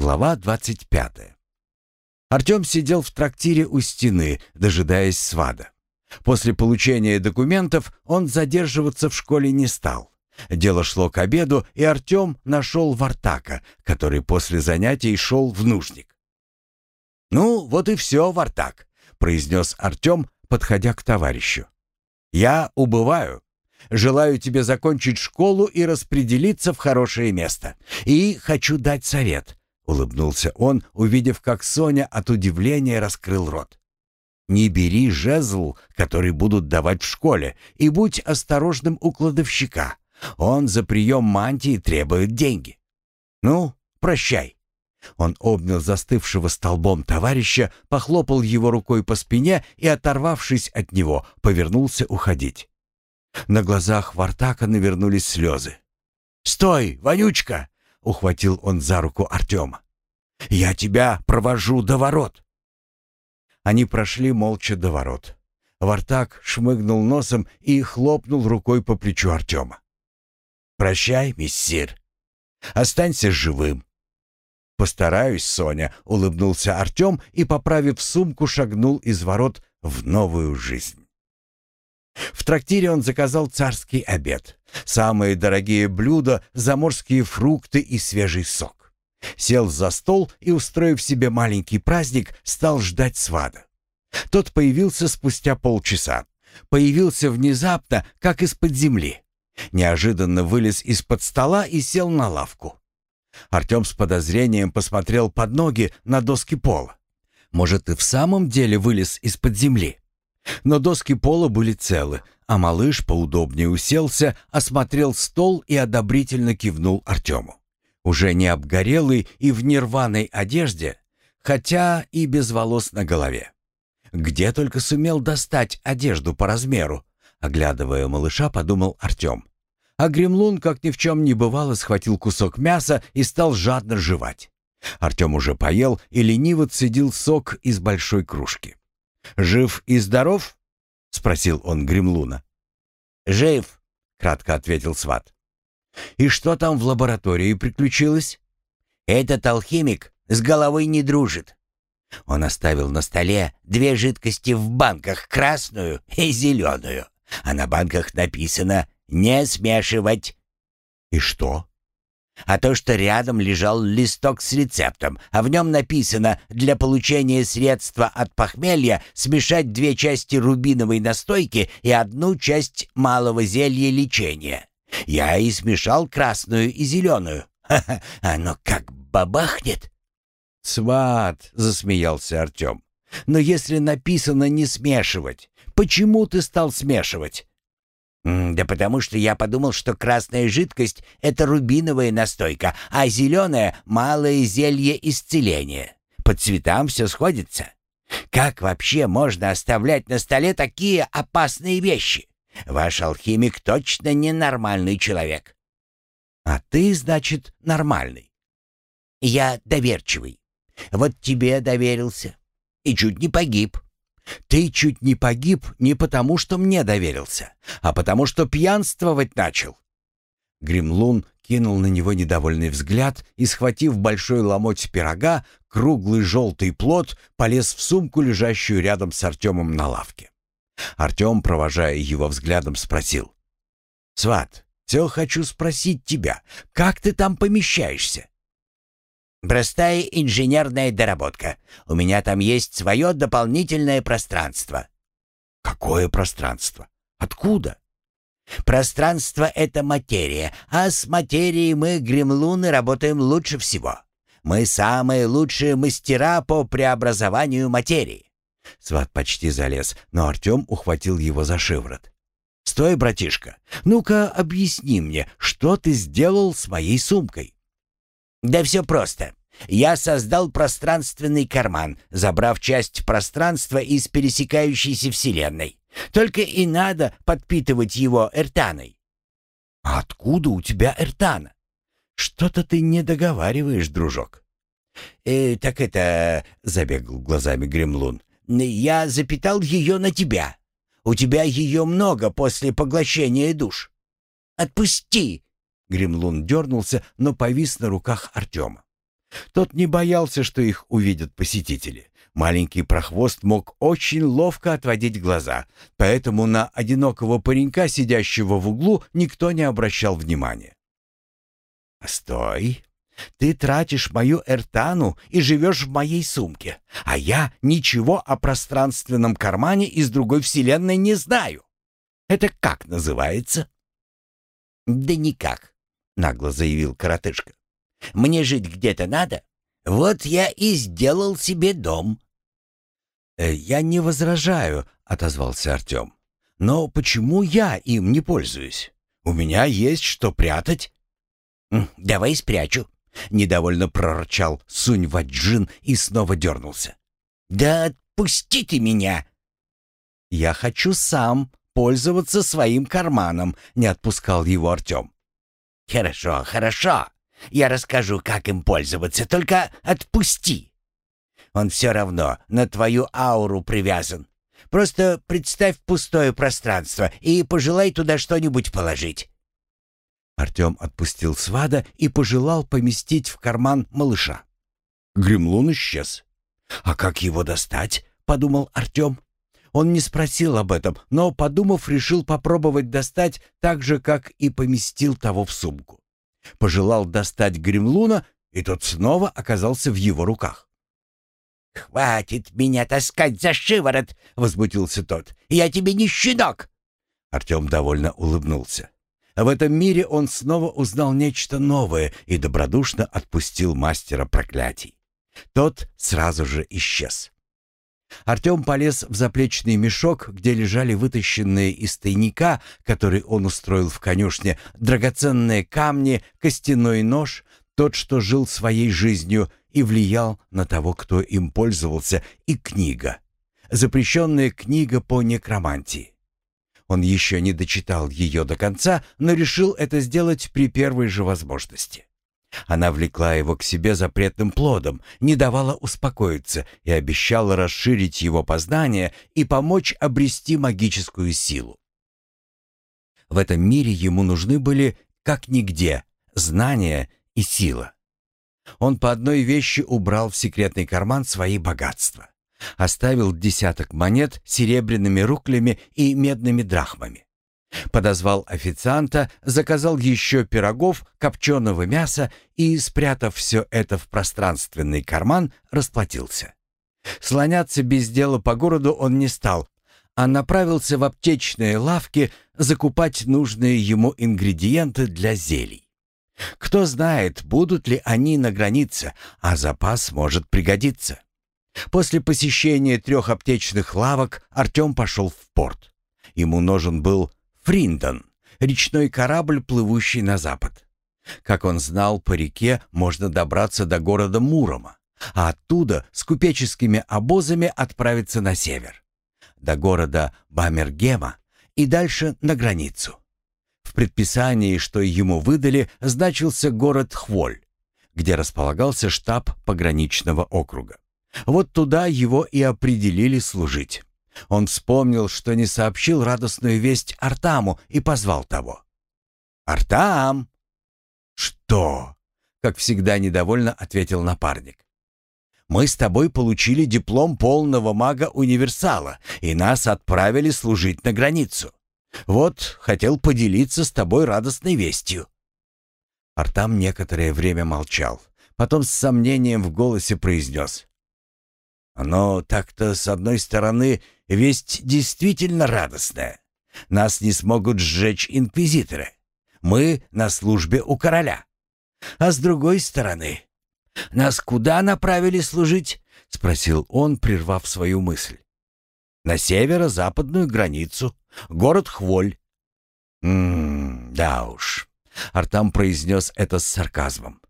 Глава 25. Артем сидел в трактире у стены, дожидаясь свада. После получения документов он задерживаться в школе не стал. Дело шло к обеду, и Артем нашел Вартака, который после занятий шел в нужник. «Ну, вот и все, Вартак», — произнес Артем, подходя к товарищу. «Я убываю. Желаю тебе закончить школу и распределиться в хорошее место. И хочу дать совет улыбнулся он, увидев, как Соня от удивления раскрыл рот. Не бери жезл, который будут давать в школе, и будь осторожным у кладовщика. Он за прием мантии требует деньги. Ну, прощай. Он обнял застывшего столбом товарища, похлопал его рукой по спине и, оторвавшись от него, повернулся уходить. На глазах Вартака навернулись слезы. «Стой, вонючка!» — ухватил он за руку Артема. «Я тебя провожу до ворот!» Они прошли молча до ворот. Вартак шмыгнул носом и хлопнул рукой по плечу Артема. «Прощай, миссир. Останься живым». «Постараюсь, Соня», — улыбнулся Артем и, поправив сумку, шагнул из ворот в новую жизнь. В трактире он заказал царский обед. Самые дорогие блюда, заморские фрукты и свежий сок. Сел за стол и, устроив себе маленький праздник, стал ждать свада. Тот появился спустя полчаса. Появился внезапно, как из-под земли. Неожиданно вылез из-под стола и сел на лавку. Артем с подозрением посмотрел под ноги на доски пола. Может, и в самом деле вылез из-под земли? Но доски пола были целы, а малыш поудобнее уселся, осмотрел стол и одобрительно кивнул Артему. Уже не обгорелый и в нерваной одежде, хотя и без волос на голове. Где только сумел достать одежду по размеру, оглядывая малыша, подумал Артем. А Гремлун, как ни в чем не бывало, схватил кусок мяса и стал жадно жевать. Артем уже поел и лениво цедил сок из большой кружки. «Жив и здоров?» — спросил он Гремлуна. «Жив», — кратко ответил сват. «И что там в лаборатории приключилось?» «Этот алхимик с головой не дружит. Он оставил на столе две жидкости в банках, красную и зеленую, а на банках написано «не смешивать». «И что?» А то, что рядом лежал листок с рецептом, а в нем написано «Для получения средства от похмелья смешать две части рубиновой настойки и одну часть малого зелья лечения». Я и смешал красную и зеленую. Ха-ха, оно как бабахнет. «Сват!» — засмеялся Артем. «Но если написано не смешивать, почему ты стал смешивать?» «Да потому что я подумал, что красная жидкость — это рубиновая настойка, а зеленая — малое зелье исцеления. По цветам все сходится. Как вообще можно оставлять на столе такие опасные вещи? Ваш алхимик точно ненормальный человек». «А ты, значит, нормальный?» «Я доверчивый. Вот тебе доверился. И чуть не погиб». Ты чуть не погиб не потому, что мне доверился, а потому, что пьянствовать начал. Гремлун кинул на него недовольный взгляд и, схватив большой ломоть пирога, круглый желтый плод, полез в сумку, лежащую рядом с Артемом на лавке. Артем, провожая его взглядом, спросил. «Сват, все хочу спросить тебя, как ты там помещаешься?» Простая инженерная доработка. У меня там есть свое дополнительное пространство». «Какое пространство? Откуда?» «Пространство — это материя, а с материей мы, гремлуны, работаем лучше всего. Мы самые лучшие мастера по преобразованию материи». Сват почти залез, но Артем ухватил его за шиворот. «Стой, братишка, ну-ка объясни мне, что ты сделал с моей сумкой?» Да все просто. Я создал пространственный карман, забрав часть пространства из пересекающейся Вселенной. Только и надо подпитывать его эртаной. А откуда у тебя эртана? Что-то ты не договариваешь, дружок. Э, так это, забегал глазами Гремлун. Я запитал ее на тебя. У тебя ее много после поглощения душ. Отпусти, Гремлун дернулся, но повис на руках Артема. Тот не боялся, что их увидят посетители. Маленький прохвост мог очень ловко отводить глаза, поэтому на одинокого паренька, сидящего в углу, никто не обращал внимания. «Стой! Ты тратишь мою эртану и живешь в моей сумке, а я ничего о пространственном кармане из другой вселенной не знаю. Это как называется?» «Да никак», — нагло заявил коротышка. «Мне жить где-то надо. Вот я и сделал себе дом». «Э, «Я не возражаю», — отозвался Артем. «Но почему я им не пользуюсь? У меня есть что прятать». «Давай спрячу», — недовольно прорычал Сунь Ваджин и снова дернулся. «Да отпустите меня!» «Я хочу сам пользоваться своим карманом», — не отпускал его Артем. «Хорошо, хорошо. Я расскажу, как им пользоваться, только отпусти». Он все равно на твою ауру привязан. Просто представь пустое пространство и пожелай туда что-нибудь положить». Артем отпустил свада и пожелал поместить в карман малыша. Гремлун исчез. «А как его достать?» — подумал Артем. Он не спросил об этом, но, подумав, решил попробовать достать так же, как и поместил того в сумку. Пожелал достать гремлуна, и тот снова оказался в его руках. «Хватит меня таскать за шиворот!» — возмутился тот. «Я тебе не щенок!» Артем довольно улыбнулся. В этом мире он снова узнал нечто новое и добродушно отпустил мастера проклятий. Тот сразу же исчез. Артем полез в заплечный мешок, где лежали вытащенные из тайника, который он устроил в конюшне, драгоценные камни, костяной нож, тот, что жил своей жизнью и влиял на того, кто им пользовался, и книга. Запрещенная книга по некромантии. Он еще не дочитал ее до конца, но решил это сделать при первой же возможности. Она влекла его к себе запретным плодом, не давала успокоиться и обещала расширить его познание и помочь обрести магическую силу. В этом мире ему нужны были, как нигде, знания и сила. Он по одной вещи убрал в секретный карман свои богатства. Оставил десяток монет серебряными руклями и медными драхмами. Подозвал официанта, заказал еще пирогов, копченого мяса и, спрятав все это в пространственный карман, расплатился. Слоняться без дела по городу он не стал, а направился в аптечные лавки закупать нужные ему ингредиенты для зелий. Кто знает, будут ли они на границе, а запас может пригодиться. После посещения трех аптечных лавок Артем пошел в порт. Ему нужен был Фриндон, речной корабль, плывущий на запад. Как он знал, по реке можно добраться до города Мурома, а оттуда с купеческими обозами отправиться на север, до города Бамергема и дальше на границу. В предписании, что ему выдали, значился город Хволь, где располагался штаб пограничного округа. Вот туда его и определили служить. Он вспомнил, что не сообщил радостную весть Артаму и позвал того. «Артам!» «Что?» — как всегда недовольно ответил напарник. «Мы с тобой получили диплом полного мага-универсала, и нас отправили служить на границу. Вот, хотел поделиться с тобой радостной вестью». Артам некоторое время молчал, потом с сомнением в голосе произнес. «Но так-то, с одной стороны, весть действительно радостная. Нас не смогут сжечь инквизиторы. Мы на службе у короля. А с другой стороны, нас куда направили служить?» — спросил он, прервав свою мысль. «На северо-западную границу, Город Хволь. «Ммм, да уж». Артам произнес это с сарказмом.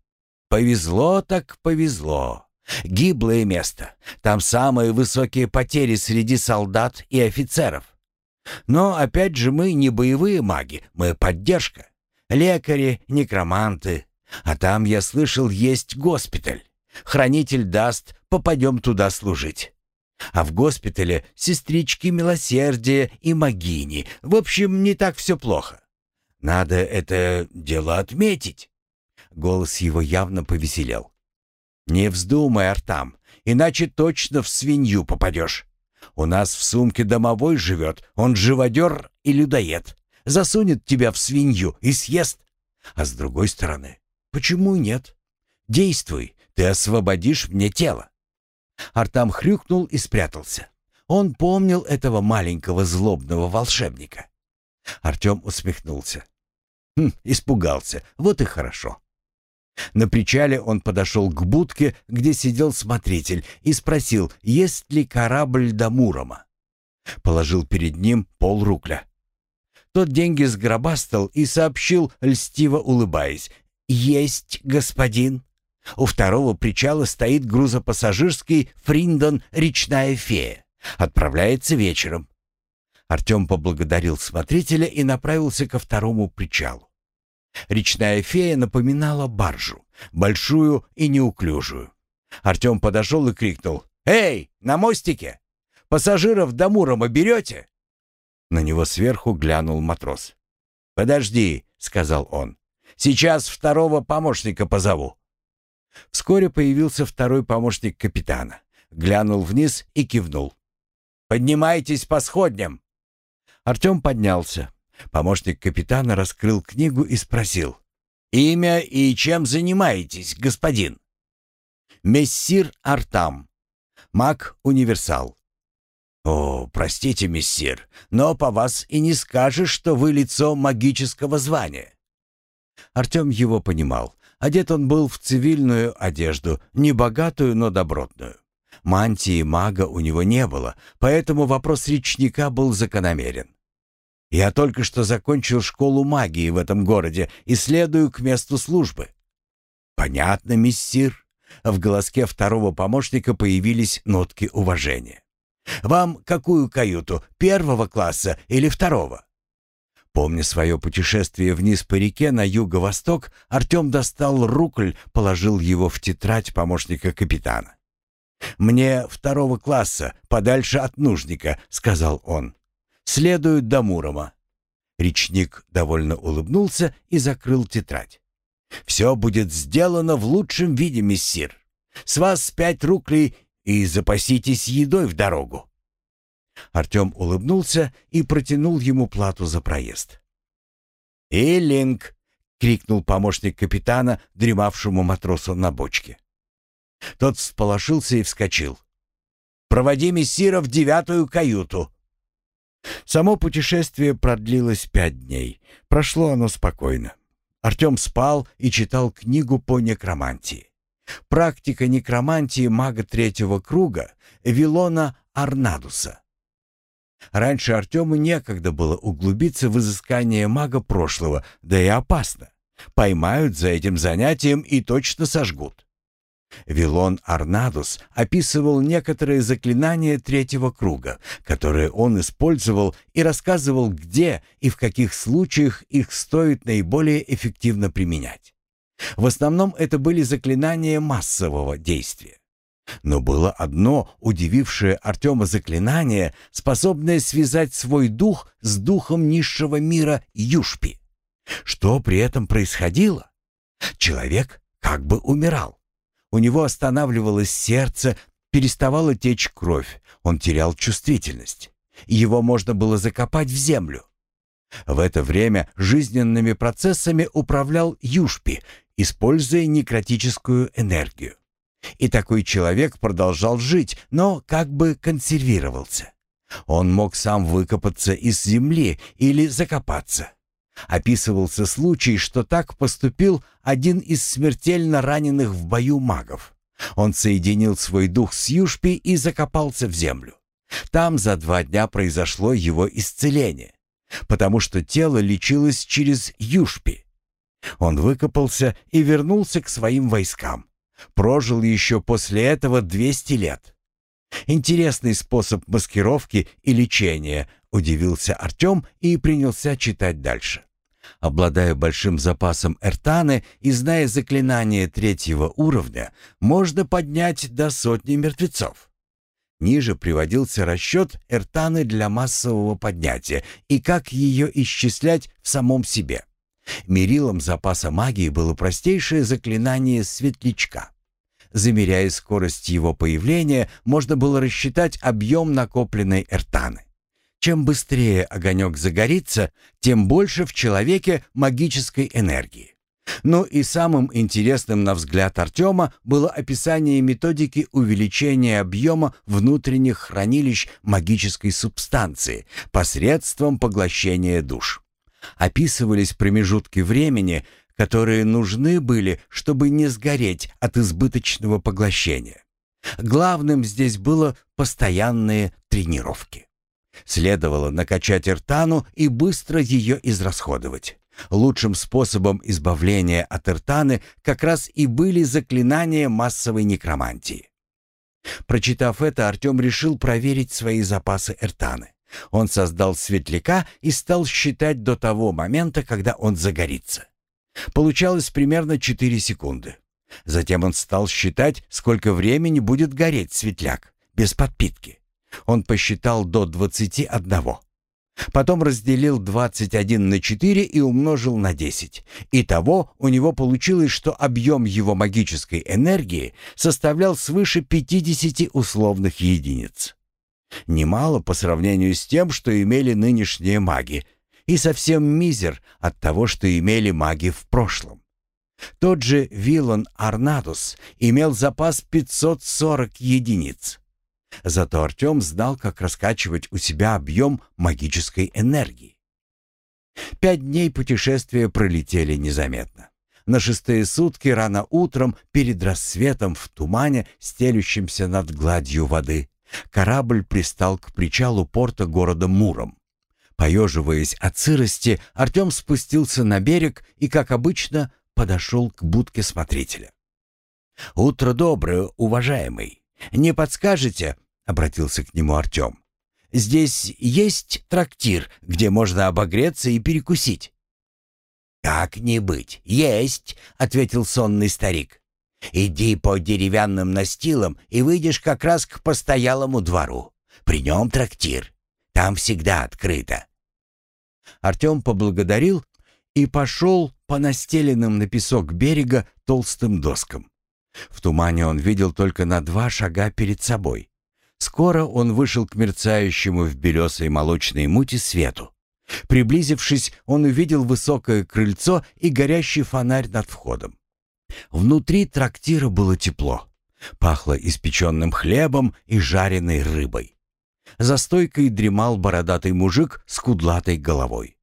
«Повезло так повезло. Гиблое место. Там самые высокие потери среди солдат и офицеров. Но опять же мы не боевые маги, мы поддержка. Лекари, некроманты. А там, я слышал, есть госпиталь. Хранитель даст, попадем туда служить. А в госпитале сестрички милосердия и могини. В общем, не так все плохо. Надо это дело отметить. Голос его явно повеселел. «Не вздумай, Артам, иначе точно в свинью попадешь. У нас в сумке домовой живет, он живодер и людоед. Засунет тебя в свинью и съест. А с другой стороны, почему нет? Действуй, ты освободишь мне тело». Артам хрюкнул и спрятался. Он помнил этого маленького злобного волшебника. Артем усмехнулся. Хм, испугался, вот и хорошо. На причале он подошел к будке, где сидел смотритель, и спросил, есть ли корабль до Мурома. Положил перед ним полрукля. Тот деньги сгробастал и сообщил, льстиво улыбаясь, «Есть, господин». У второго причала стоит грузопассажирский «Фриндон. Речная фея». Отправляется вечером. Артем поблагодарил смотрителя и направился ко второму причалу. Речная фея напоминала баржу, большую и неуклюжую. Артем подошел и крикнул «Эй, на мостике! Пассажиров до Мурома берете?» На него сверху глянул матрос. «Подожди», — сказал он, — «сейчас второго помощника позову». Вскоре появился второй помощник капитана, глянул вниз и кивнул. «Поднимайтесь по сходням!» Артем поднялся. Помощник капитана раскрыл книгу и спросил. «Имя и чем занимаетесь, господин?» «Мессир Артам. Маг-универсал». «О, простите, мессир, но по вас и не скажешь, что вы лицо магического звания». Артем его понимал. Одет он был в цивильную одежду, не богатую, но добротную. Мантии мага у него не было, поэтому вопрос речника был закономерен. Я только что закончил школу магии в этом городе и следую к месту службы». «Понятно, миссир». В голоске второго помощника появились нотки уважения. «Вам какую каюту, первого класса или второго?» Помня свое путешествие вниз по реке на юго-восток, Артем достал рукль, положил его в тетрадь помощника капитана. «Мне второго класса, подальше от нужника», — сказал он следуют до Мурома». Речник довольно улыбнулся и закрыл тетрадь. «Все будет сделано в лучшем виде, мессир. С вас пять руклей и запаситесь едой в дорогу». Артем улыбнулся и протянул ему плату за проезд. «Илинг!» — крикнул помощник капитана, дремавшему матросу на бочке. Тот всполошился и вскочил. «Проводи мессира в девятую каюту!» Само путешествие продлилось пять дней. Прошло оно спокойно. Артем спал и читал книгу по некромантии. Практика некромантии мага третьего круга Вилона Арнадуса. Раньше Артему некогда было углубиться в изыскание мага прошлого, да и опасно. Поймают за этим занятием и точно сожгут. Вилон Арнадус описывал некоторые заклинания третьего круга, которые он использовал и рассказывал, где и в каких случаях их стоит наиболее эффективно применять. В основном это были заклинания массового действия. Но было одно удивившее Артема заклинание, способное связать свой дух с духом низшего мира Юшпи. Что при этом происходило? Человек как бы умирал. У него останавливалось сердце, переставала течь кровь, он терял чувствительность. Его можно было закопать в землю. В это время жизненными процессами управлял Юшпи, используя некротическую энергию. И такой человек продолжал жить, но как бы консервировался. Он мог сам выкопаться из земли или закопаться. Описывался случай, что так поступил один из смертельно раненых в бою магов. Он соединил свой дух с Юшпи и закопался в землю. Там за два дня произошло его исцеление, потому что тело лечилось через Юшпи. Он выкопался и вернулся к своим войскам. Прожил еще после этого 200 лет. Интересный способ маскировки и лечения, удивился Артем и принялся читать дальше. Обладая большим запасом эртаны и зная заклинание третьего уровня, можно поднять до сотни мертвецов. Ниже приводился расчет эртаны для массового поднятия и как ее исчислять в самом себе. Мерилом запаса магии было простейшее заклинание светлячка. Замеряя скорость его появления, можно было рассчитать объем накопленной эртаны. Чем быстрее огонек загорится, тем больше в человеке магической энергии. Ну и самым интересным, на взгляд Артема, было описание методики увеличения объема внутренних хранилищ магической субстанции посредством поглощения душ. Описывались промежутки времени, которые нужны были, чтобы не сгореть от избыточного поглощения. Главным здесь было постоянные тренировки. Следовало накачать ртану и быстро ее израсходовать. Лучшим способом избавления от иртаны как раз и были заклинания массовой некромантии. Прочитав это, Артем решил проверить свои запасы эртаны. Он создал светляка и стал считать до того момента, когда он загорится. Получалось примерно 4 секунды. Затем он стал считать, сколько времени будет гореть светляк, без подпитки. Он посчитал до 21. Потом разделил 21 на 4 и умножил на 10. Итого у него получилось, что объем его магической энергии составлял свыше 50 условных единиц. Немало по сравнению с тем, что имели нынешние маги, и совсем мизер от того, что имели маги в прошлом. Тот же Вилон Арнадус имел запас 540 единиц. Зато Артем знал, как раскачивать у себя объем магической энергии. Пять дней путешествия пролетели незаметно. На шестые сутки рано утром, перед рассветом в тумане, стелющемся над гладью воды, корабль пристал к причалу порта города Муром. Поеживаясь от сырости, Артем спустился на берег и, как обычно, подошел к будке смотрителя. «Утро доброе, уважаемый. «Не подскажете?» — обратился к нему Артем. «Здесь есть трактир, где можно обогреться и перекусить?» «Как не быть, есть», — ответил сонный старик. «Иди по деревянным настилам и выйдешь как раз к постоялому двору. При нем трактир. Там всегда открыто». Артем поблагодарил и пошел по настеленным на песок берега толстым доскам. В тумане он видел только на два шага перед собой. Скоро он вышел к мерцающему в белесой молочной мути свету. Приблизившись, он увидел высокое крыльцо и горящий фонарь над входом. Внутри трактира было тепло. Пахло испеченным хлебом и жареной рыбой. За стойкой дремал бородатый мужик с кудлатой головой.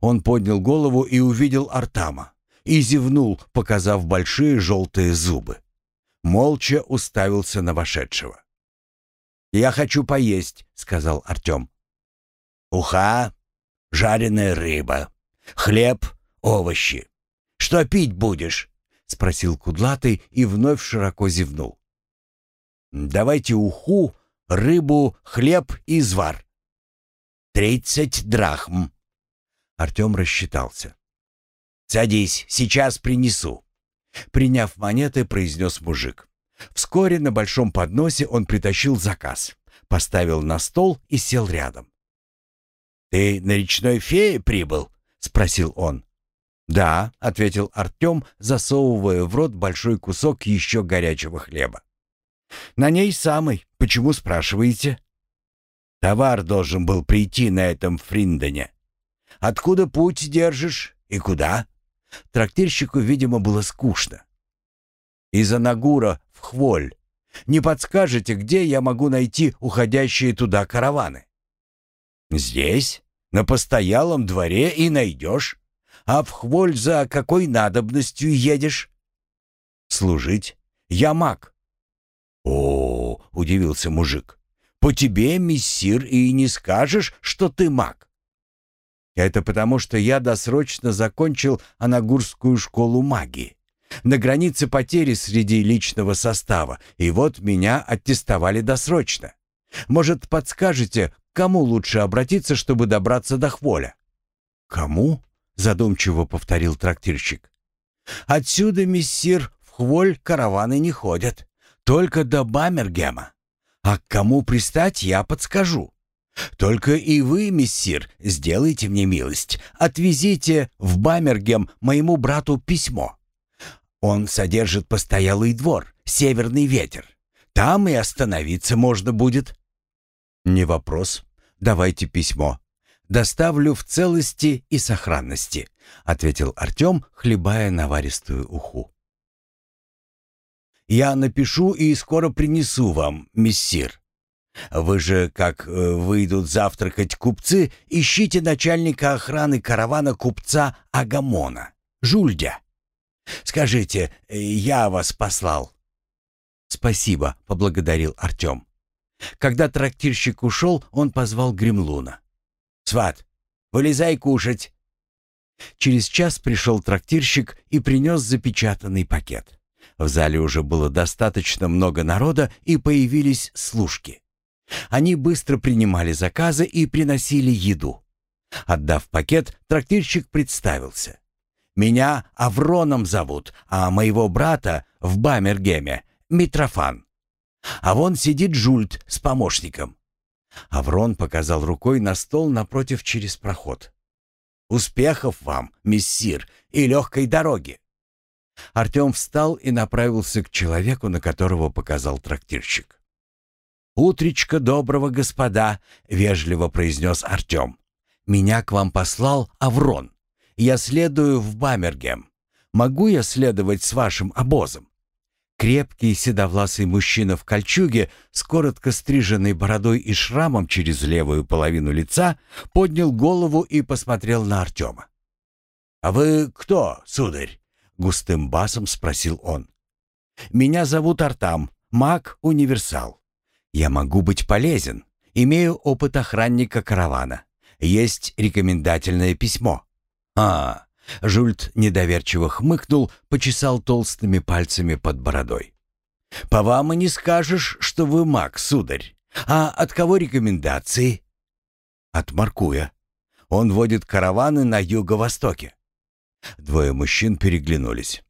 Он поднял голову и увидел Артама. И зевнул, показав большие желтые зубы молча уставился на вошедшего. «Я хочу поесть», — сказал Артем. «Уха, жареная рыба, хлеб, овощи. Что пить будешь?» — спросил Кудлатый и вновь широко зевнул. «Давайте уху, рыбу, хлеб и звар». «Тридцать драхм». Артем рассчитался. «Садись, сейчас принесу». Приняв монеты, произнес мужик. Вскоре на большом подносе он притащил заказ, поставил на стол и сел рядом. «Ты на речной фее прибыл?» — спросил он. «Да», — ответил Артем, засовывая в рот большой кусок еще горячего хлеба. «На ней самый. Почему спрашиваете?» «Товар должен был прийти на этом Фриндоне. Откуда путь держишь и куда?» Трактирщику, видимо, было скучно. «Из Анагура в Хволь. Не подскажете, где я могу найти уходящие туда караваны?» «Здесь, на постоялом дворе и найдешь. А в Хволь за какой надобностью едешь?» «Служить. Я маг». «О, — удивился мужик, — по тебе, миссир, и не скажешь, что ты маг. Это потому, что я досрочно закончил Анагурскую школу магии. На границе потери среди личного состава, и вот меня аттестовали досрочно. Может, подскажете, кому лучше обратиться, чтобы добраться до Хволя?» «Кому?» — задумчиво повторил трактирщик. «Отсюда, мессир, в Хволь караваны не ходят, только до Бамергема. А к кому пристать, я подскажу. Только и вы, мессир, сделайте мне милость, отвезите в Бамергем моему брату письмо. Он содержит постоялый двор, «Северный ветер». Там и остановиться можно будет». «Не вопрос. Давайте письмо. Доставлю в целости и сохранности», — ответил Артем, хлебая наваристую уху. «Я напишу и скоро принесу вам, мессир. Вы же, как э, выйдут завтракать купцы, ищите начальника охраны каравана купца Агамона, Жульдя. Скажите, э, я вас послал». «Спасибо», — поблагодарил Артем. Когда трактирщик ушел, он позвал Гремлуна. «Сват, вылезай кушать». Через час пришел трактирщик и принес запечатанный пакет. В зале уже было достаточно много народа, и появились служки. Они быстро принимали заказы и приносили еду. Отдав пакет, трактирщик представился. «Меня Авроном зовут, а моего брата в Бамергеме Митрофан. А вон сидит Жульт с помощником». Аврон показал рукой на стол напротив через проход. «Успехов вам, мессир, и легкой дороги!» Артем встал и направился к человеку, на которого показал трактирщик. «Утречка доброго господа!» — вежливо произнес Артем. «Меня к вам послал Аврон. Я следую в Бамергем. Могу я следовать с вашим обозом?» Крепкий седовласый мужчина в кольчуге с коротко стриженной бородой и шрамом через левую половину лица поднял голову и посмотрел на Артема. «А вы кто, сударь?» — густым басом спросил он. «Меня зовут Артам, маг-универсал. Я могу быть полезен, имею опыт охранника каравана. Есть рекомендательное письмо». «А, Жульт недоверчиво хмыкнул, почесал толстыми пальцами под бородой. «По вам и не скажешь, что вы маг, сударь. А от кого рекомендации?» «От Маркуя. Он водит караваны на юго-востоке». Двое мужчин переглянулись.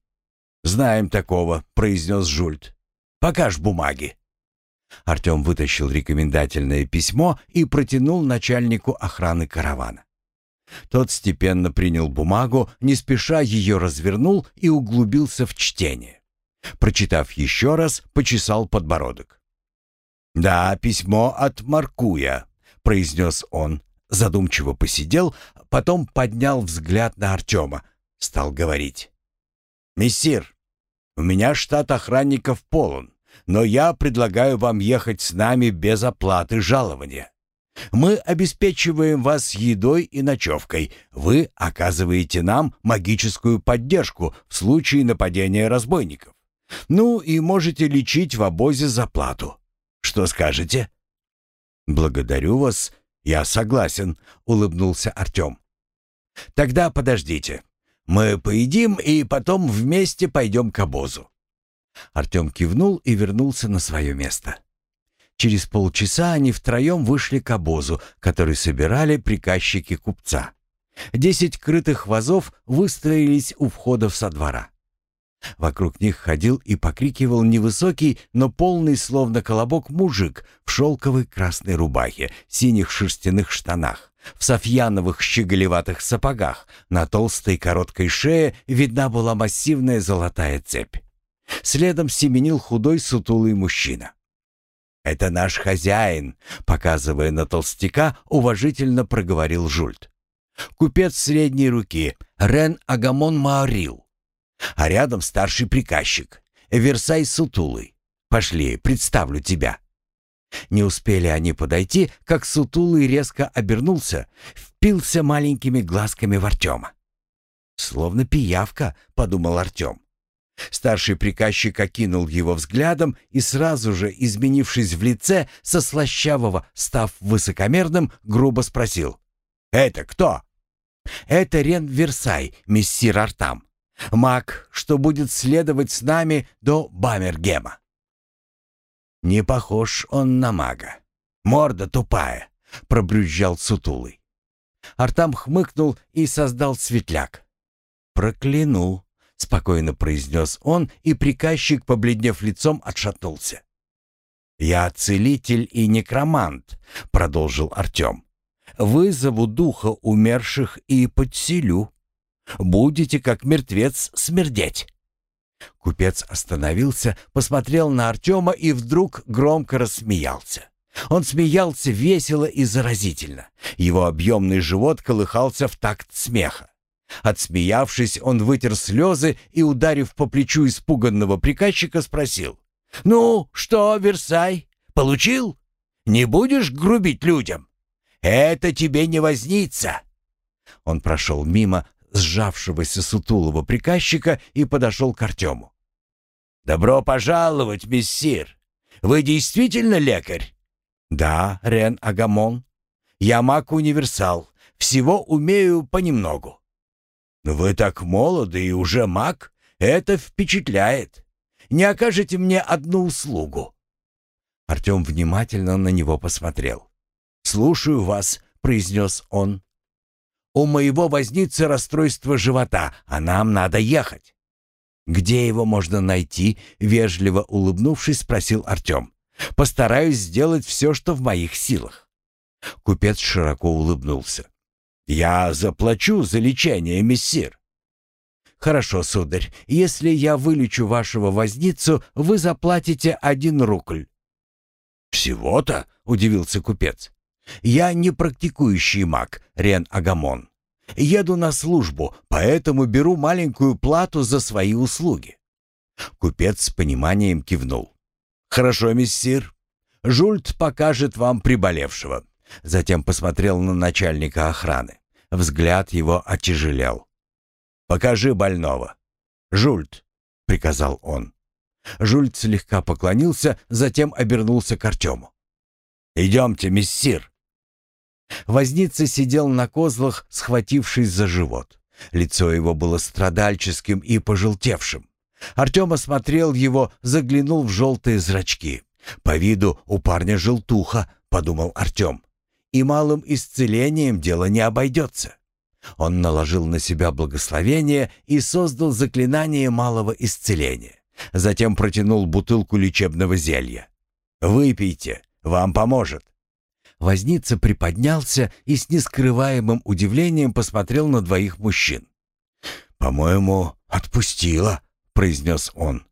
«Знаем такого», — произнес Жульт. «Покажь бумаги». Артем вытащил рекомендательное письмо и протянул начальнику охраны каравана. Тот степенно принял бумагу, не спеша ее развернул и углубился в чтение. Прочитав еще раз, почесал подбородок. «Да, письмо от Маркуя», — произнес он. Задумчиво посидел, потом поднял взгляд на Артема, стал говорить. «Мессир, у меня штат охранников полон, но я предлагаю вам ехать с нами без оплаты жалования. Мы обеспечиваем вас едой и ночевкой. Вы оказываете нам магическую поддержку в случае нападения разбойников. Ну и можете лечить в обозе за плату. Что скажете?» «Благодарю вас. Я согласен», — улыбнулся Артем. «Тогда подождите. Мы поедим и потом вместе пойдем к обозу». Артем кивнул и вернулся на свое место. Через полчаса они втроем вышли к обозу, который собирали приказчики купца. Десять крытых вазов выстроились у входов со двора. Вокруг них ходил и покрикивал невысокий, но полный, словно колобок, мужик в шелковой красной рубахе, синих шерстяных штанах, в софьяновых щеголеватых сапогах. На толстой короткой шее видна была массивная золотая цепь. Следом семенил худой сутулый мужчина. «Это наш хозяин», — показывая на толстяка, уважительно проговорил Жульт. «Купец средней руки, Рен Агамон Маорил. А рядом старший приказчик, Версай Сутулый. Пошли, представлю тебя». Не успели они подойти, как Сутулый резко обернулся, впился маленькими глазками в Артема. «Словно пиявка», — подумал Артем. Старший приказчик окинул его взглядом и сразу же, изменившись в лице, со слащавого, став высокомерным, грубо спросил. «Это кто?» «Это Рен Версай, мессир Артам. Маг, что будет следовать с нами до Бамергема». «Не похож он на мага. Морда тупая», — пробрюзжал сутулый. Артам хмыкнул и создал светляк. «Прокляну», спокойно произнес он, и приказчик, побледнев лицом, отшатнулся. «Я целитель и некромант», — продолжил Артем. «Вызову духа умерших и подселю. Будете, как мертвец, смердеть». Купец остановился, посмотрел на Артема и вдруг громко рассмеялся. Он смеялся весело и заразительно. Его объемный живот колыхался в такт смеха. Отсмеявшись, он вытер слезы и, ударив по плечу испуганного приказчика, спросил. «Ну, что, Версай, получил? Не будешь грубить людям? Это тебе не вознится!» Он прошел мимо сжавшегося сутулого приказчика и подошел к Артему. «Добро пожаловать, мессир! Вы действительно лекарь?» «Да, Рен Агамон. Я маг-универсал. Всего умею понемногу». «Вы так молоды и уже маг? Это впечатляет. Не окажете мне одну услугу?» Артем внимательно на него посмотрел. «Слушаю вас», — произнес он. «У моего возницы расстройство живота, а нам надо ехать». «Где его можно найти?» — вежливо улыбнувшись, спросил Артем. «Постараюсь сделать все, что в моих силах». Купец широко улыбнулся. «Я заплачу за лечение, мессир». «Хорошо, сударь. Если я вылечу вашего возницу, вы заплатите один рубль». «Всего-то?» — удивился купец. «Я не практикующий маг, Рен Агамон. Еду на службу, поэтому беру маленькую плату за свои услуги». Купец с пониманием кивнул. «Хорошо, мессир. Жульт покажет вам приболевшего». Затем посмотрел на начальника охраны. Взгляд его отяжелел. «Покажи больного». «Жульт», — приказал он. Жульт слегка поклонился, затем обернулся к Артему. «Идемте, мессир». Возница сидел на козлах, схватившись за живот. Лицо его было страдальческим и пожелтевшим. Артем осмотрел его, заглянул в желтые зрачки. «По виду у парня желтуха», — подумал Артем. «И малым исцелением дело не обойдется». Он наложил на себя благословение и создал заклинание малого исцеления. Затем протянул бутылку лечебного зелья. «Выпейте, вам поможет». Возница приподнялся и с нескрываемым удивлением посмотрел на двоих мужчин. «По-моему, отпустила», — произнес он.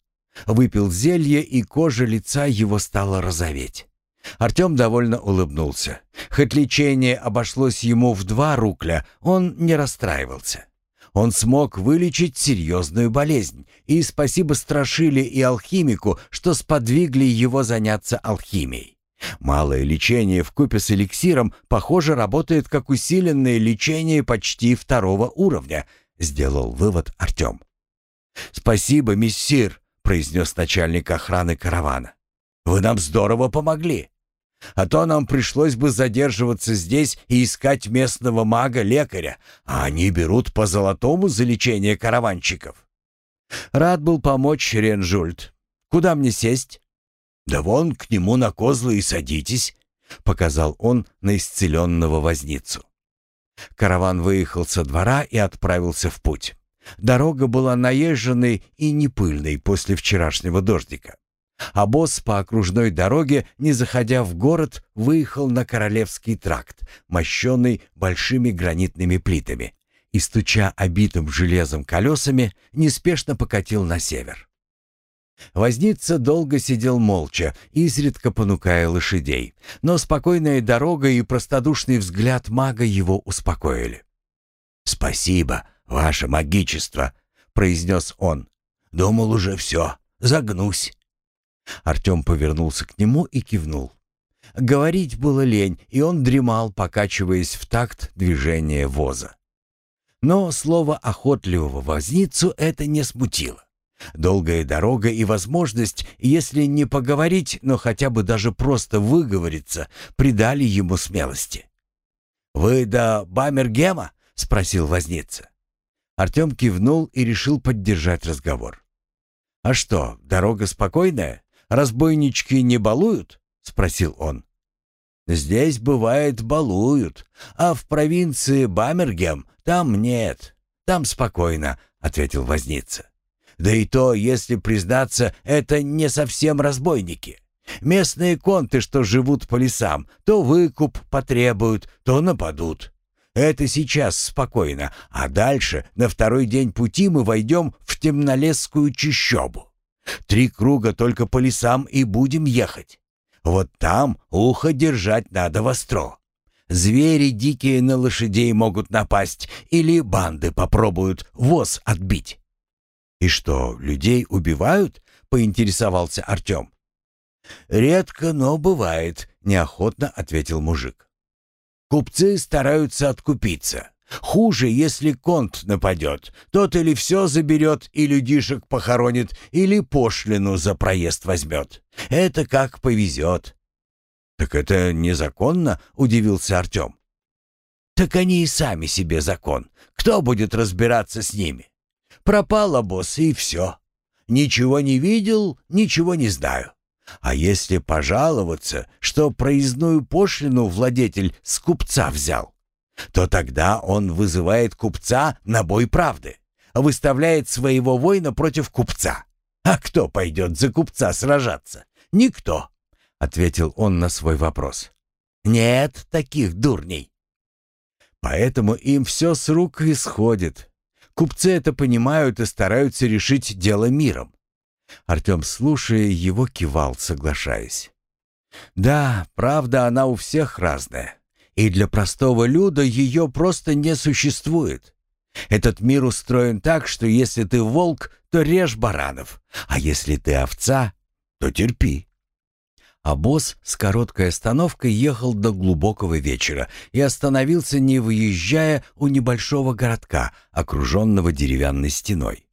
Выпил зелье, и кожа лица его стала розоветь. Артем довольно улыбнулся. Хоть лечение обошлось ему в два рукля, он не расстраивался. Он смог вылечить серьезную болезнь, и спасибо Страшиле и алхимику, что сподвигли его заняться алхимией. Малое лечение в купе с эликсиром, похоже, работает как усиленное лечение почти второго уровня, сделал вывод Артем. «Спасибо, мессир», — произнес начальник охраны каравана. «Вы нам здорово помогли. А то нам пришлось бы задерживаться здесь и искать местного мага-лекаря, а они берут по золотому за лечение караванчиков». «Рад был помочь, Ренжульт. Куда мне сесть?» «Да вон к нему на козлы и садитесь», — показал он на исцеленного возницу. Караван выехал со двора и отправился в путь. Дорога была наезженной и не пыльной после вчерашнего дождика. А босс по окружной дороге, не заходя в город, выехал на Королевский тракт, мощенный большими гранитными плитами, и, стуча обитым железом колесами, неспешно покатил на север. Возница долго сидел молча, изредка понукая лошадей, но спокойная дорога и простодушный взгляд мага его успокоили. «Спасибо, ваше магичество», — произнес он. «Думал уже все, загнусь». Артем повернулся к нему и кивнул. Говорить было лень, и он дремал, покачиваясь в такт движения воза. Но слово охотливого возницу это не смутило. Долгая дорога и возможность, если не поговорить, но хотя бы даже просто выговориться, придали ему смелости. «Вы до Бамергема?» — спросил возница. Артем кивнул и решил поддержать разговор. «А что, дорога спокойная? Разбойнички не балуют?» — спросил он. «Здесь, бывает, балуют, а в провинции Бамергем там нет, там спокойно», — ответил возница. Да и то, если признаться, это не совсем разбойники. Местные конты, что живут по лесам, то выкуп потребуют, то нападут. Это сейчас спокойно, а дальше, на второй день пути, мы войдем в темнолесскую чащобу. Три круга только по лесам и будем ехать. Вот там ухо держать надо востро. Звери дикие на лошадей могут напасть, или банды попробуют воз отбить. «И что, людей убивают?» — поинтересовался Артем. «Редко, но бывает», — неохотно ответил мужик. «Купцы стараются откупиться. Хуже, если конт нападет. Тот или все заберет и людишек похоронит, или пошлину за проезд возьмет. Это как повезет». «Так это незаконно?» — удивился Артем. «Так они и сами себе закон. Кто будет разбираться с ними? Пропала босс, и все. Ничего не видел, ничего не знаю. А если пожаловаться, что проездную пошлину владетель с купца взял, то тогда он вызывает купца на бой правды, выставляет своего воина против купца. А кто пойдет за купца сражаться? Никто, — ответил он на свой вопрос. Нет таких дурней. Поэтому им все с рук исходит. Купцы это понимают и стараются решить дело миром. Артем, слушая его, кивал, соглашаясь. «Да, правда, она у всех разная. И для простого люда ее просто не существует. Этот мир устроен так, что если ты волк, то режь баранов, а если ты овца, то терпи». А босс с короткой остановкой ехал до глубокого вечера и остановился, не выезжая у небольшого городка, окруженного деревянной стеной.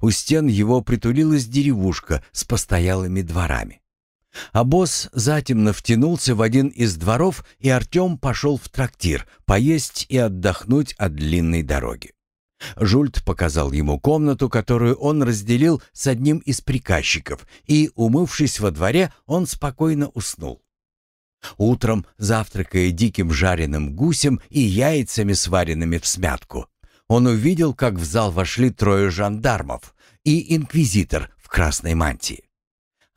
У стен его притулилась деревушка с постоялыми дворами. А босс затемно втянулся в один из дворов, и Артем пошел в трактир поесть и отдохнуть от длинной дороги. Жульт показал ему комнату, которую он разделил с одним из приказчиков, и, умывшись во дворе, он спокойно уснул. Утром, завтракая диким жареным гусем и яйцами, сваренными в смятку, он увидел, как в зал вошли трое жандармов и инквизитор в красной мантии.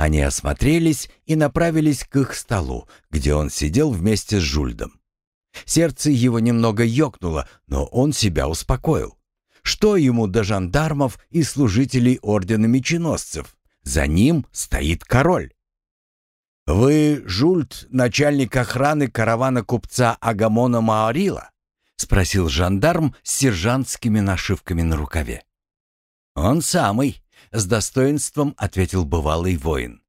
Они осмотрелись и направились к их столу, где он сидел вместе с Жульдом. Сердце его немного ёкнуло, но он себя успокоил. Что ему до жандармов и служителей ордена меченосцев? За ним стоит король. «Вы, Жульд, начальник охраны каравана купца Агамона Маорила?» — спросил жандарм с сержантскими нашивками на рукаве. «Он самый», — с достоинством ответил бывалый воин.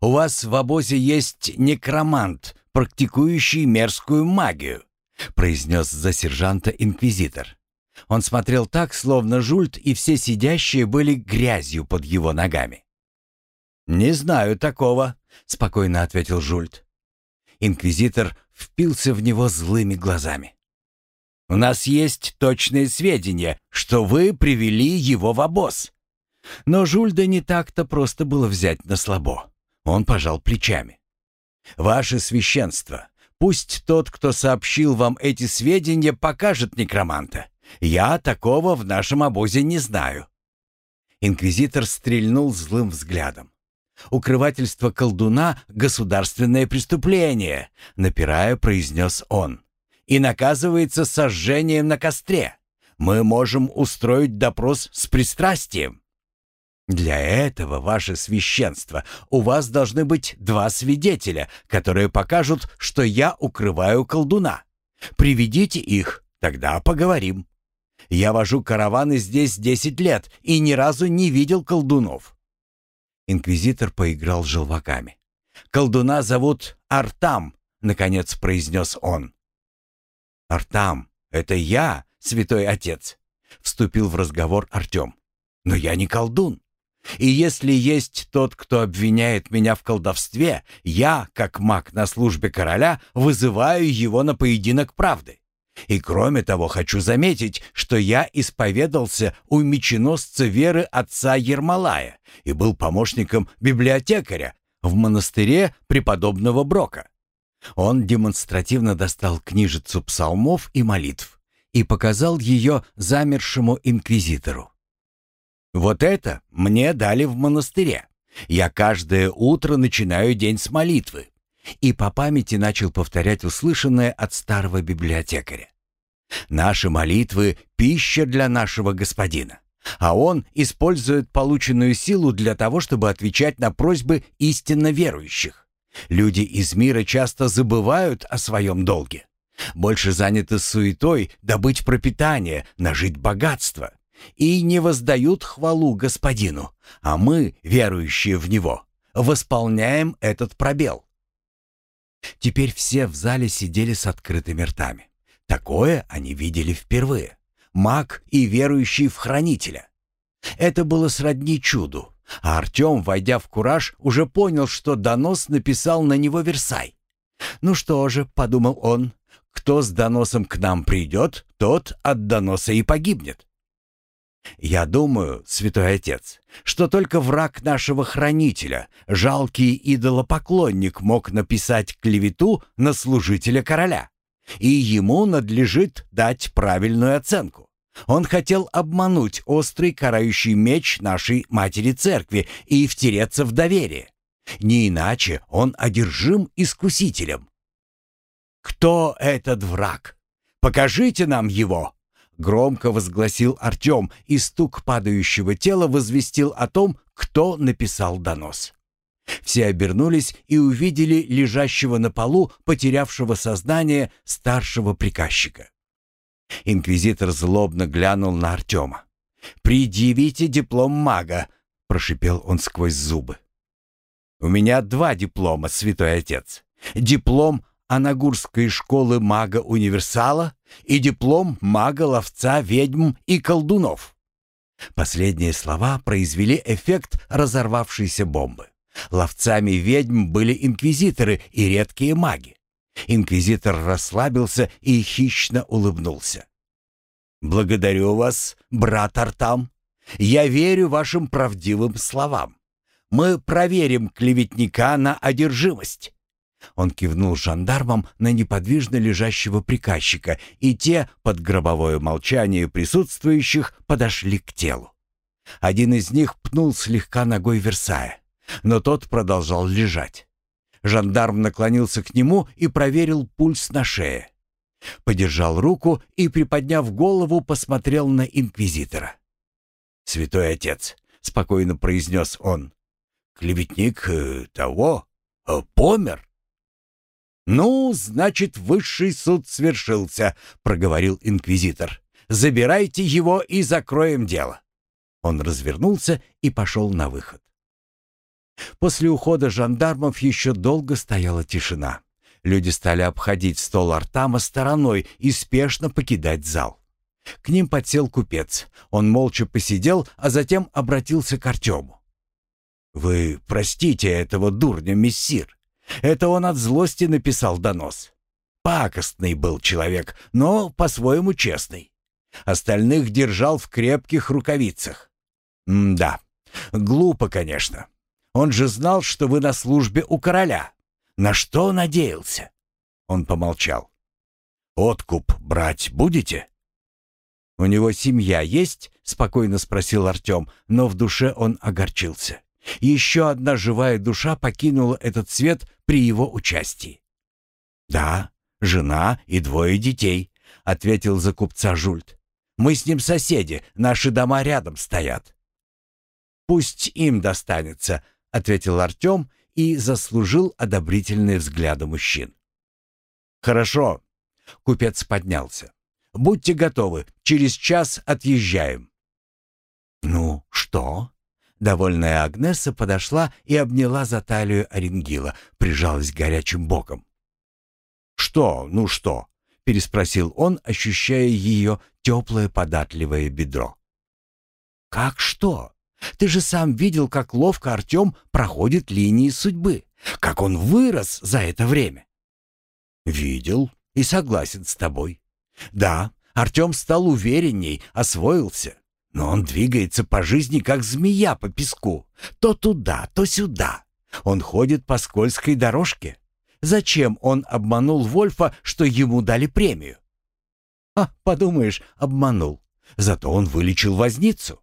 «У вас в обозе есть некромант, практикующий мерзкую магию», — произнес за сержанта инквизитор. Он смотрел так, словно жульт, и все сидящие были грязью под его ногами. «Не знаю такого», — спокойно ответил жульт. Инквизитор впился в него злыми глазами. У нас есть точные сведения, что вы привели его в обоз». Но Жульда не так-то просто было взять на слабо. Он пожал плечами. «Ваше священство, пусть тот, кто сообщил вам эти сведения, покажет некроманта. Я такого в нашем обозе не знаю». Инквизитор стрельнул злым взглядом. «Укрывательство колдуна — государственное преступление», — напирая, произнес он и наказывается сожжением на костре. Мы можем устроить допрос с пристрастием. Для этого, ваше священство, у вас должны быть два свидетеля, которые покажут, что я укрываю колдуна. Приведите их, тогда поговорим. Я вожу караваны здесь десять лет и ни разу не видел колдунов. Инквизитор поиграл желваками. «Колдуна зовут Артам», — наконец произнес он. «Артам, это я, святой отец», — вступил в разговор Артем. «Но я не колдун. И если есть тот, кто обвиняет меня в колдовстве, я, как маг на службе короля, вызываю его на поединок правды. И кроме того, хочу заметить, что я исповедался у меченосца веры отца Ермолая и был помощником библиотекаря в монастыре преподобного Брока. Он демонстративно достал книжицу псалмов и молитв и показал ее замершему инквизитору. «Вот это мне дали в монастыре. Я каждое утро начинаю день с молитвы». И по памяти начал повторять услышанное от старого библиотекаря. Наши молитвы — пища для нашего Господина, а Он использует полученную силу для того, чтобы отвечать на просьбы истинно верующих. Люди из мира часто забывают о своем долге. Больше заняты суетой добыть пропитание, нажить богатство. И не воздают хвалу Господину, а мы, верующие в Него, восполняем этот пробел. Теперь все в зале сидели с открытыми ртами. Такое они видели впервые. Маг и верующий в хранителя. Это было сродни чуду. А Артем, войдя в кураж, уже понял, что донос написал на него Версай. «Ну что же», — подумал он, — «кто с доносом к нам придет, тот от доноса и погибнет». «Я думаю, святой отец, что только враг нашего хранителя, жалкий идолопоклонник, мог написать клевету на служителя короля, и ему надлежит дать правильную оценку. Он хотел обмануть острый карающий меч нашей матери церкви и втереться в доверие. Не иначе он одержим искусителем. «Кто этот враг? Покажите нам его!» Громко возгласил Артем, и стук падающего тела возвестил о том, кто написал донос. Все обернулись и увидели лежащего на полу, потерявшего сознание старшего приказчика. Инквизитор злобно глянул на Артема. «Предъявите диплом мага», — прошипел он сквозь зубы. «У меня два диплома, святой отец. Диплом Анагурской школы мага-универсала и диплом мага-ловца ведьм и колдунов». Последние слова произвели эффект разорвавшейся бомбы. Ловцами ведьм были инквизиторы и редкие маги. Инквизитор расслабился и хищно улыбнулся. «Благодарю вас, брат Артам. Я верю вашим правдивым словам. Мы проверим клеветника на одержимость». Он кивнул жандармам на неподвижно лежащего приказчика, и те, под гробовое молчание присутствующих, подошли к телу. Один из них пнул слегка ногой Версая, но тот продолжал лежать. Жандарм наклонился к нему и проверил пульс на шее. Подержал руку и, приподняв голову, посмотрел на инквизитора. «Святой отец», — спокойно произнес он, — «клеветник э, того э, помер». «Ну, значит, высший суд свершился», — проговорил инквизитор. «Забирайте его и закроем дело». Он развернулся и пошел на выход. После ухода жандармов еще долго стояла тишина. Люди стали обходить стол Артама стороной и спешно покидать зал. К ним подсел купец. Он молча посидел, а затем обратился к Артему. «Вы простите этого дурня, мессир. Это он от злости написал донос. Пакостный был человек, но по-своему честный. Остальных держал в крепких рукавицах. М да, глупо, конечно. Он же знал, что вы на службе у короля. На что надеялся?» Он помолчал. «Откуп брать будете?» «У него семья есть?» — спокойно спросил Артем, но в душе он огорчился. Еще одна живая душа покинула этот свет при его участии. «Да, жена и двое детей», — ответил за купца Жульт. «Мы с ним соседи, наши дома рядом стоят». «Пусть им достанется», ответил Артем и заслужил одобрительные взгляды мужчин. «Хорошо», — купец поднялся. «Будьте готовы, через час отъезжаем». «Ну, что?» Довольная Агнеса подошла и обняла за талию Оренгила, прижалась горячим боком. «Что, ну что?» — переспросил он, ощущая ее теплое податливое бедро. «Как что?» Ты же сам видел, как ловко Артем проходит линии судьбы, как он вырос за это время. Видел и согласен с тобой. Да, Артем стал уверенней, освоился, но он двигается по жизни, как змея по песку, то туда, то сюда. Он ходит по скользкой дорожке. Зачем он обманул Вольфа, что ему дали премию? А, подумаешь, обманул. Зато он вылечил возницу.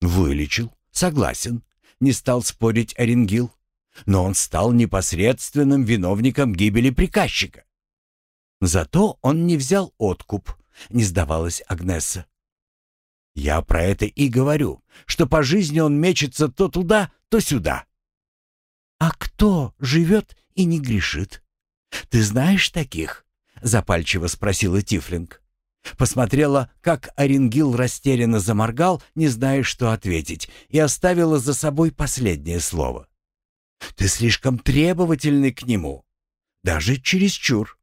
Вылечил, согласен, не стал спорить Оренгил. Но он стал непосредственным виновником гибели приказчика. Зато он не взял откуп, — не сдавалась Агнесса. «Я про это и говорю, что по жизни он мечется то туда, то сюда». «А кто живет и не грешит? Ты знаешь таких?» — запальчиво спросила Тифлинг. Посмотрела, как Оренгил растерянно заморгал, не зная, что ответить, и оставила за собой последнее слово. «Ты слишком требовательный к нему. Даже чересчур».